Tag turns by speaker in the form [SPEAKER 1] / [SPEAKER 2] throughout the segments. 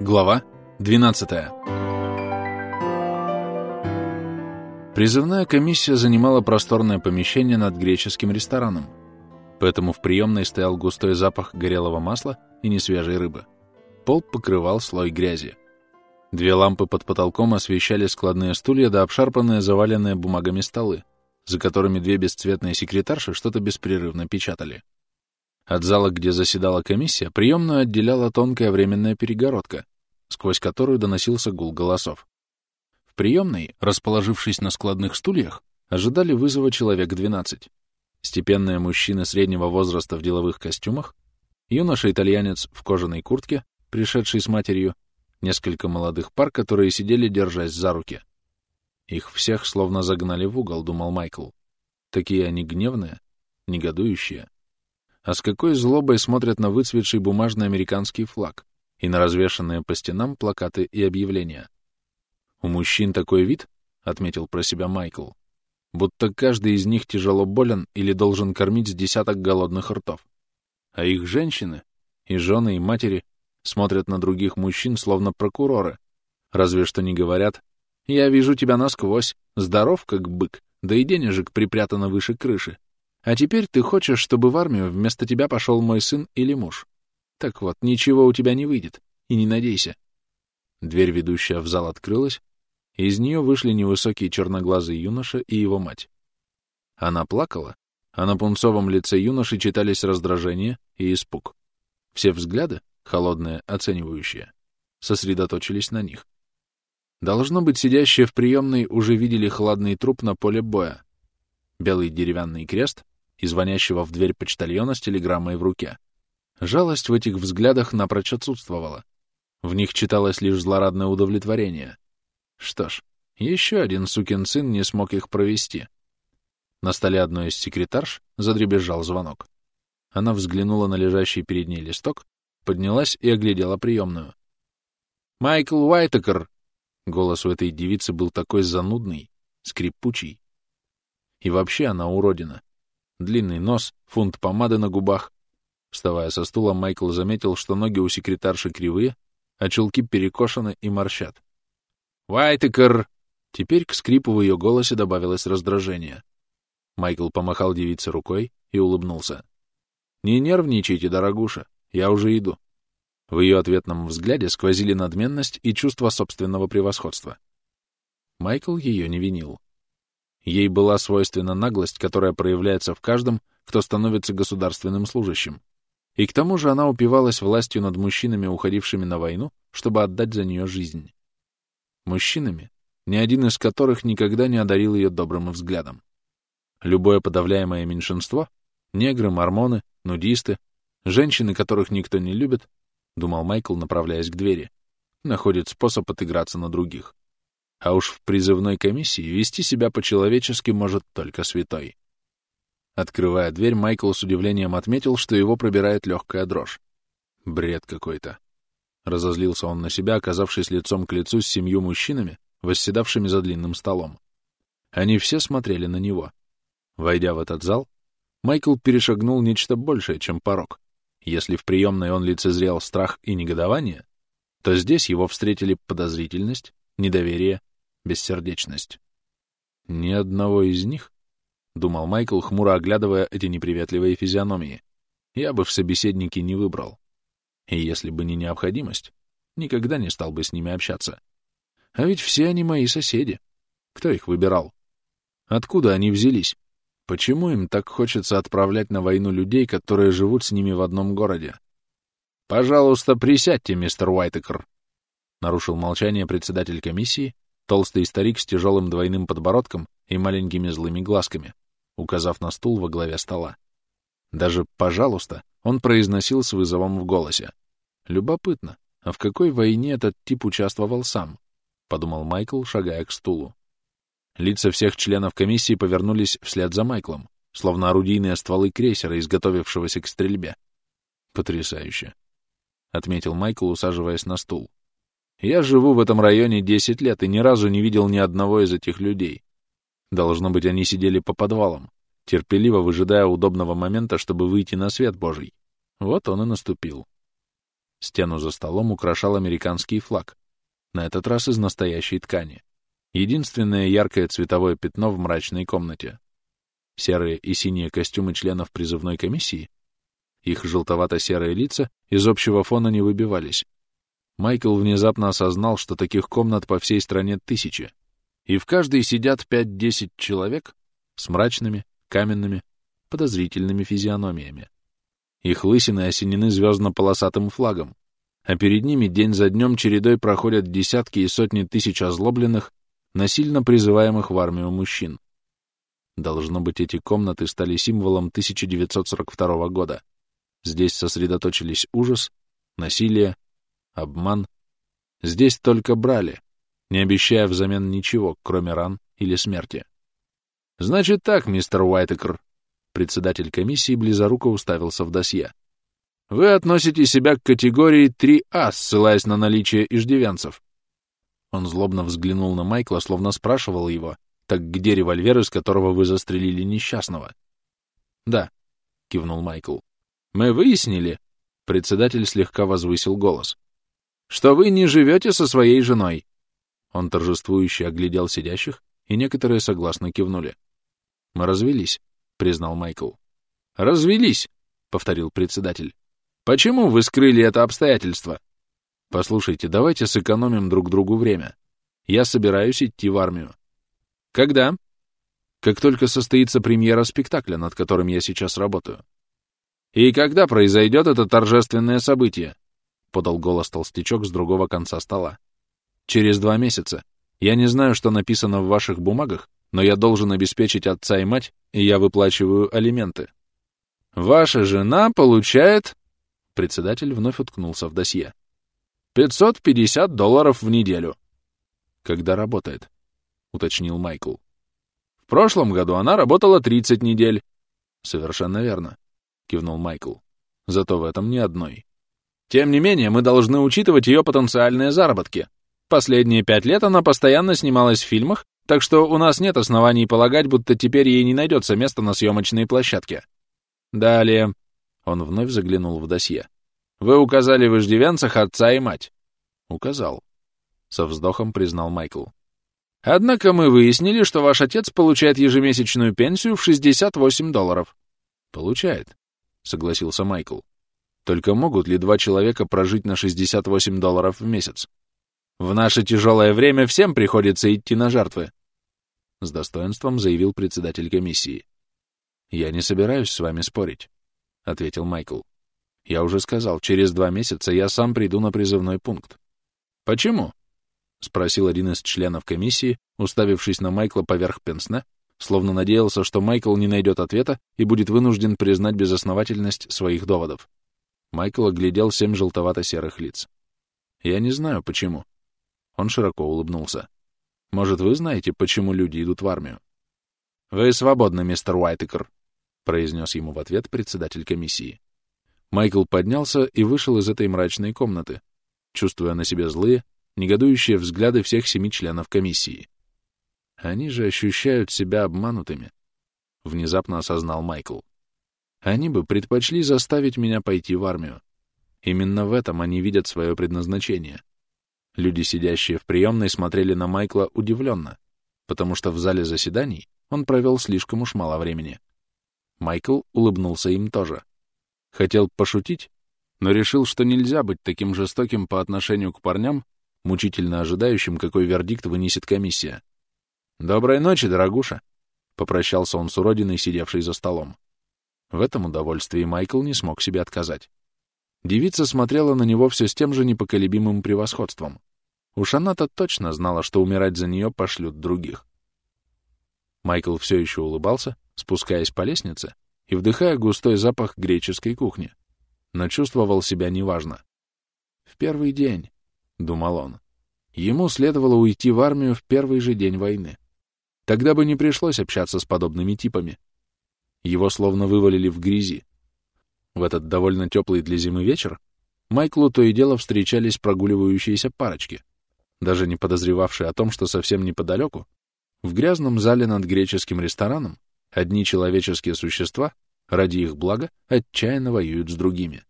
[SPEAKER 1] Глава 12. Призывная комиссия занимала просторное помещение над греческим рестораном, поэтому в приемной стоял густой запах горелого масла и несвежей рыбы. Пол покрывал слой грязи. Две лампы под потолком освещали складные стулья да обшарпанные заваленные бумагами столы, за которыми две бесцветные секретарши что-то беспрерывно печатали. От зала, где заседала комиссия, приемную отделяла тонкая временная перегородка, сквозь которую доносился гул голосов. В приемной, расположившись на складных стульях, ожидали вызова человек 12. Степенные мужчины среднего возраста в деловых костюмах, юноша-итальянец в кожаной куртке, пришедший с матерью, несколько молодых пар, которые сидели, держась за руки. Их всех словно загнали в угол, думал Майкл. Такие они гневные, негодующие. А с какой злобой смотрят на выцветший бумажный американский флаг, и на развешанные по стенам плакаты и объявления. «У мужчин такой вид», — отметил про себя Майкл, будто каждый из них тяжело болен или должен кормить с десяток голодных ртов. А их женщины, и жены, и матери, смотрят на других мужчин, словно прокуроры, разве что не говорят «Я вижу тебя насквозь, здоров, как бык, да и денежек припрятано выше крыши. А теперь ты хочешь, чтобы в армию вместо тебя пошел мой сын или муж. Так вот, ничего у тебя не выйдет, и не надейся. Дверь, ведущая в зал, открылась, и из нее вышли невысокий черноглазый юноша и его мать. Она плакала, а на пунцовом лице юноши читались раздражение и испуг. Все взгляды, холодные, оценивающие, сосредоточились на них. Должно быть, сидящие в приемной уже видели хладный труп на поле боя, белый деревянный крест и звонящего в дверь почтальона с телеграммой в руке. Жалость в этих взглядах напрочь отсутствовала. В них читалось лишь злорадное удовлетворение. Что ж, еще один сукин сын не смог их провести. На столе одной из секретарш задребезжал звонок. Она взглянула на лежащий перед ней листок, поднялась и оглядела приемную. «Майкл Уайтекер!» Голос у этой девицы был такой занудный, скрипучий. И вообще она уродина. Длинный нос, фунт помады на губах, Вставая со стула, Майкл заметил, что ноги у секретарши кривые, а челки перекошены и морщат. «Вайтекер!» Теперь к скрипу в ее голосе добавилось раздражение. Майкл помахал девице рукой и улыбнулся. «Не нервничайте, дорогуша, я уже иду». В ее ответном взгляде сквозили надменность и чувство собственного превосходства. Майкл ее не винил. Ей была свойственна наглость, которая проявляется в каждом, кто становится государственным служащим. И к тому же она упивалась властью над мужчинами, уходившими на войну, чтобы отдать за нее жизнь. Мужчинами, ни один из которых никогда не одарил ее добрым взглядом. Любое подавляемое меньшинство — негры, мормоны, нудисты, женщины, которых никто не любит, — думал Майкл, направляясь к двери, — находит способ отыграться на других. А уж в призывной комиссии вести себя по-человечески может только святой. Открывая дверь, Майкл с удивлением отметил, что его пробирает легкая дрожь. Бред какой-то. Разозлился он на себя, оказавшись лицом к лицу с семью мужчинами, восседавшими за длинным столом. Они все смотрели на него. Войдя в этот зал, Майкл перешагнул нечто большее, чем порог. Если в приемной он лицезрел страх и негодование, то здесь его встретили подозрительность, недоверие, бессердечность. Ни одного из них — думал Майкл, хмуро оглядывая эти неприветливые физиономии. «Я бы в собеседнике не выбрал. И если бы не необходимость, никогда не стал бы с ними общаться. А ведь все они мои соседи. Кто их выбирал? Откуда они взялись? Почему им так хочется отправлять на войну людей, которые живут с ними в одном городе? «Пожалуйста, присядьте, мистер Уайтекер», — нарушил молчание председатель комиссии, толстый старик с тяжелым двойным подбородком и маленькими злыми глазками указав на стул во главе стола. Даже «пожалуйста» он произносил с вызовом в голосе. «Любопытно, а в какой войне этот тип участвовал сам?» — подумал Майкл, шагая к стулу. Лица всех членов комиссии повернулись вслед за Майклом, словно орудийные стволы крейсера, изготовившегося к стрельбе. «Потрясающе», — отметил Майкл, усаживаясь на стул. «Я живу в этом районе десять лет и ни разу не видел ни одного из этих людей. Должно быть, они сидели по подвалам, терпеливо выжидая удобного момента, чтобы выйти на свет Божий. Вот он и наступил. Стену за столом украшал американский флаг, на этот раз из настоящей ткани. Единственное яркое цветовое пятно в мрачной комнате. Серые и синие костюмы членов призывной комиссии, их желтовато-серые лица из общего фона не выбивались. Майкл внезапно осознал, что таких комнат по всей стране тысячи, и в каждой сидят 5-10 человек с мрачными, каменными, подозрительными физиономиями. Их лысины осенены звездно-полосатым флагом, а перед ними день за днем чередой проходят десятки и сотни тысяч озлобленных, насильно призываемых в армию мужчин. Должно быть, эти комнаты стали символом 1942 года. Здесь сосредоточились ужас, насилие, обман. Здесь только брали, не обещая взамен ничего, кроме ран или смерти. «Значит так, мистер Уайтекер», Председатель комиссии близоруко уставился в досье. «Вы относите себя к категории 3А, ссылаясь на наличие иждивенцев». Он злобно взглянул на Майкла, словно спрашивал его, «Так где револьвер, из которого вы застрелили несчастного?» «Да», — кивнул Майкл. «Мы выяснили», — председатель слегка возвысил голос, «что вы не живете со своей женой». Он торжествующе оглядел сидящих, и некоторые согласно кивнули. «Мы развелись», признал Майкл. «Развелись», — повторил председатель. «Почему вы скрыли это обстоятельство?» «Послушайте, давайте сэкономим друг другу время. Я собираюсь идти в армию». «Когда?» «Как только состоится премьера спектакля, над которым я сейчас работаю». «И когда произойдет это торжественное событие?» — подал голос толстячок с другого конца стола. «Через два месяца. Я не знаю, что написано в ваших бумагах, но я должен обеспечить отца и мать, и я выплачиваю алименты. Ваша жена получает... Председатель вновь уткнулся в досье. 550 долларов в неделю. Когда работает? Уточнил Майкл. В прошлом году она работала 30 недель. Совершенно верно, кивнул Майкл. Зато в этом ни одной. Тем не менее, мы должны учитывать ее потенциальные заработки. Последние пять лет она постоянно снималась в фильмах так что у нас нет оснований полагать, будто теперь ей не найдется места на съемочной площадке. Далее. Он вновь заглянул в досье. Вы указали в иждивенцах отца и мать. Указал. Со вздохом признал Майкл. Однако мы выяснили, что ваш отец получает ежемесячную пенсию в 68 долларов. Получает, согласился Майкл. Только могут ли два человека прожить на 68 долларов в месяц? В наше тяжелое время всем приходится идти на жертвы. — с достоинством заявил председатель комиссии. «Я не собираюсь с вами спорить», — ответил Майкл. «Я уже сказал, через два месяца я сам приду на призывной пункт». «Почему?» — спросил один из членов комиссии, уставившись на Майкла поверх пенсне, словно надеялся, что Майкл не найдет ответа и будет вынужден признать безосновательность своих доводов. Майкл оглядел семь желтовато-серых лиц. «Я не знаю, почему». Он широко улыбнулся. Может, вы знаете, почему люди идут в армию? «Вы свободны, мистер Уайтекер», — произнес ему в ответ председатель комиссии. Майкл поднялся и вышел из этой мрачной комнаты, чувствуя на себе злые, негодующие взгляды всех семи членов комиссии. Они же ощущают себя обманутыми, — внезапно осознал Майкл. Они бы предпочли заставить меня пойти в армию. Именно в этом они видят свое предназначение. Люди, сидящие в приемной, смотрели на Майкла удивленно, потому что в зале заседаний он провел слишком уж мало времени. Майкл улыбнулся им тоже. Хотел пошутить, но решил, что нельзя быть таким жестоким по отношению к парням, мучительно ожидающим, какой вердикт вынесет комиссия. «Доброй ночи, дорогуша!» — попрощался он с уродиной, сидевшей за столом. В этом удовольствии Майкл не смог себе отказать. Девица смотрела на него все с тем же непоколебимым превосходством. Уж она-то точно знала, что умирать за нее пошлют других. Майкл все еще улыбался, спускаясь по лестнице и вдыхая густой запах греческой кухни, но чувствовал себя неважно. «В первый день», — думал он, — ему следовало уйти в армию в первый же день войны. Тогда бы не пришлось общаться с подобными типами. Его словно вывалили в грязи, в этот довольно теплый для зимы вечер Майклу то и дело встречались прогуливающиеся парочки, даже не подозревавшие о том, что совсем неподалеку, в грязном зале над греческим рестораном, одни человеческие существа, ради их блага, отчаянно воюют с другими.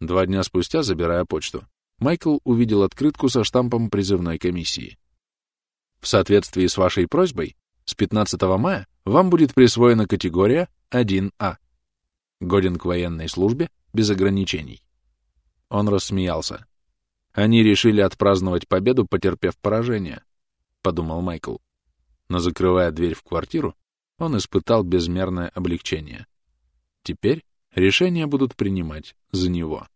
[SPEAKER 1] Два дня спустя, забирая почту, Майкл увидел открытку со штампом призывной комиссии. В соответствии с вашей просьбой, с 15 мая вам будет присвоена категория 1А. Годен к военной службе без ограничений. Он рассмеялся. Они решили отпраздновать победу, потерпев поражение, — подумал Майкл. Но, закрывая дверь в квартиру, он испытал безмерное облегчение. Теперь решения будут принимать за него.